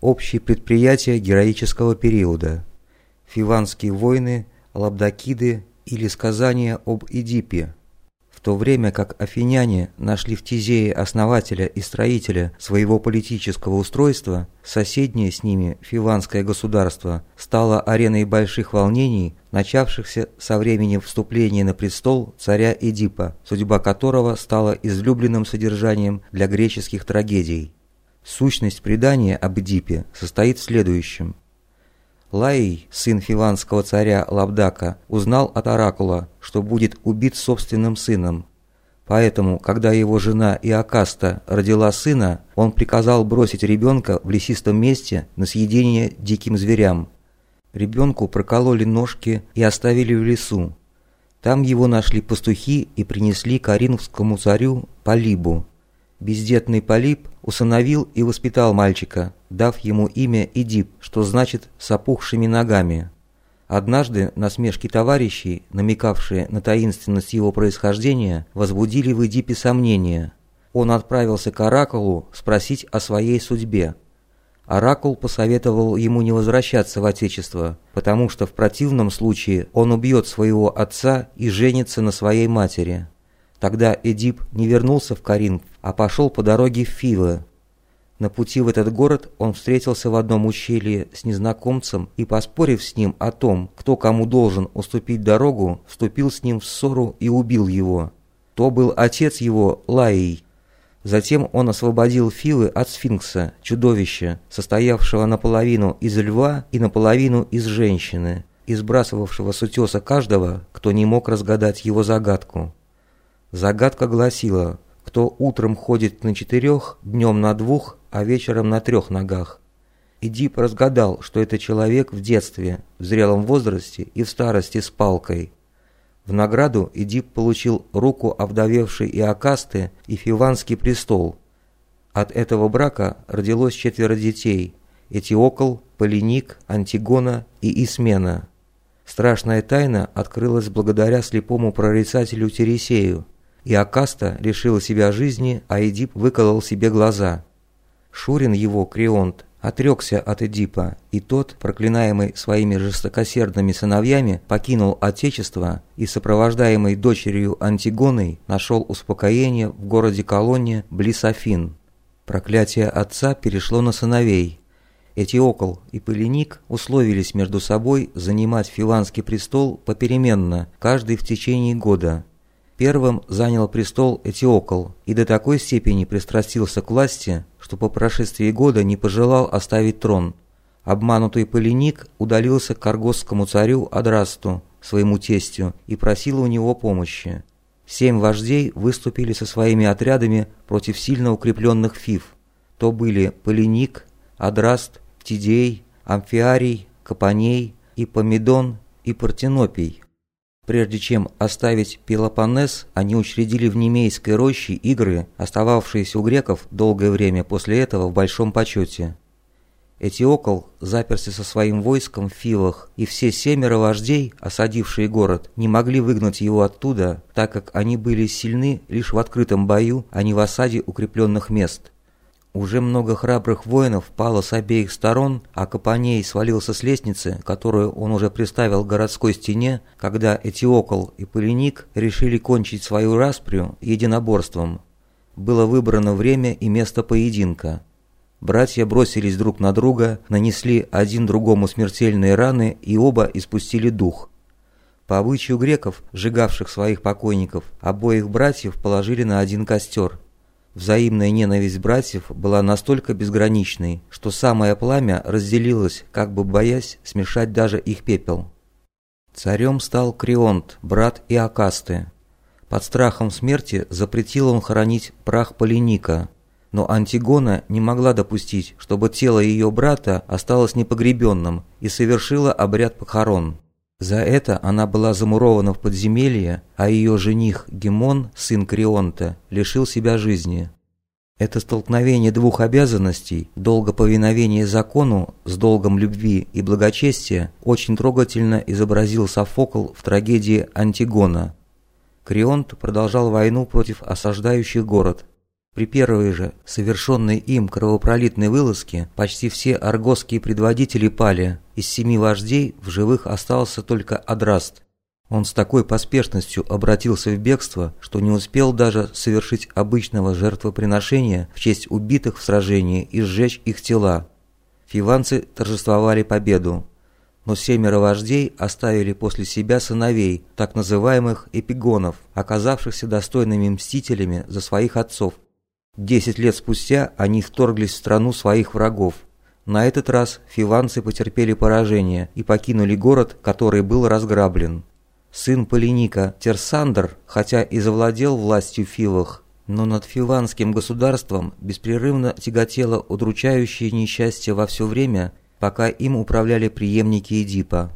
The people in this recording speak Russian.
Общие предприятия героического периода. Фиванские войны, лабдакиды или сказания об Эдипе. В то время как афиняне нашли в Тизее основателя и строителя своего политического устройства, соседнее с ними фиванское государство стало ареной больших волнений, начавшихся со времени вступления на престол царя Эдипа, судьба которого стала излюбленным содержанием для греческих трагедий. Сущность предания об Эдипе состоит в следующем. Лаий, сын фиванского царя Лабдака, узнал от Оракула, что будет убит собственным сыном. Поэтому, когда его жена Иокаста родила сына, он приказал бросить ребенка в лесистом месте на съедение диким зверям. Ребенку прокололи ножки и оставили в лесу. Там его нашли пастухи и принесли коринфскому царю Полибу. Бездетный Полиб усыновил и воспитал мальчика, дав ему имя Идип, что значит «с опухшими ногами». Однажды насмешки товарищей, намекавшие на таинственность его происхождения, возбудили в Эдипе сомнения. Он отправился к Оракулу спросить о своей судьбе. Оракул посоветовал ему не возвращаться в Отечество, потому что в противном случае он убьет своего отца и женится на своей матери. Тогда Эдип не вернулся в Каринф, а пошел по дороге в Фивы. На пути в этот город он встретился в одном ущелье с незнакомцем и, поспорив с ним о том, кто кому должен уступить дорогу, вступил с ним в ссору и убил его. То был отец его, Лаий. Затем он освободил Филы от сфинкса, чудовища, состоявшего наполовину из льва и наполовину из женщины, и сбрасывавшего с утеса каждого, кто не мог разгадать его загадку. Загадка гласила, кто утром ходит на четырех, днем на двух, а вечером на трех ногах. Эдип разгадал, что это человек в детстве, в зрелом возрасте и в старости с палкой. В награду Эдип получил руку овдовевшей Иокасты и Фиванский престол. От этого брака родилось четверо детей – Этиокл, Полиник, Антигона и Исмена. Страшная тайна открылась благодаря слепому прорицателю Тересею – и Акаста лишила себя жизни, а Эдип выколол себе глаза. Шурин его, Крионт, отрекся от Эдипа, и тот, проклинаемый своими жестокосердными сыновьями, покинул отечество и, сопровождаемый дочерью Антигоной, нашел успокоение в городе Колонне близ Афин. Проклятие отца перешло на сыновей. Этиокл и Полиник условились между собой занимать Филанский престол попеременно, каждый в течение года – Первым занял престол Этиокл и до такой степени пристрастился к власти, что по прошествии года не пожелал оставить трон. Обманутый Полиник удалился к аргосскому царю Адрасту, своему тестю, и просил у него помощи. Семь вождей выступили со своими отрядами против сильно укрепленных фиф. То были Полиник, Адраст, Тидей, Амфиарий, Капаней, и Помидон и Партенопий. Прежде чем оставить Пелопоннес, они учредили в Немейской роще игры, остававшиеся у греков долгое время после этого в большом почете. Этиокол заперся со своим войском в Фивах, и все семеро вождей, осадившие город, не могли выгнать его оттуда, так как они были сильны лишь в открытом бою, а не в осаде укрепленных мест. Уже много храбрых воинов пало с обеих сторон, а Капаней свалился с лестницы, которую он уже приставил к городской стене, когда Этиокол и Полиник решили кончить свою расприю единоборством. Было выбрано время и место поединка. Братья бросились друг на друга, нанесли один другому смертельные раны и оба испустили дух. По обычаю греков, сжигавших своих покойников, обоих братьев положили на один костер – Взаимная ненависть братьев была настолько безграничной, что самое пламя разделилось, как бы боясь смешать даже их пепел. Царем стал Крионт, брат Иокасты. Под страхом смерти запретил он хоронить прах Полиника, но Антигона не могла допустить, чтобы тело ее брата осталось непогребенным и совершила обряд похорон. За это она была замурована в подземелье, а ее жених Гемон, сын Крионта, лишил себя жизни. Это столкновение двух обязанностей, долго повиновения закону с долгом любви и благочестия, очень трогательно изобразил Софокл в трагедии «Антигона». Крионт продолжал войну против осаждающих город. При первой же, совершенной им кровопролитной вылазке, почти все аргосские предводители пали, из семи вождей в живых остался только Адраст. Он с такой поспешностью обратился в бегство, что не успел даже совершить обычного жертвоприношения в честь убитых в сражении и сжечь их тела. Фиванцы торжествовали победу, но семеро вождей оставили после себя сыновей, так называемых эпигонов, оказавшихся достойными мстителями за своих отцов. Десять лет спустя они вторглись в страну своих врагов. На этот раз фиванцы потерпели поражение и покинули город, который был разграблен. Сын Полиника Терсандр, хотя и завладел властью Фивах, но над фиванским государством беспрерывно тяготело удручающее несчастье во все время, пока им управляли преемники Эдипа.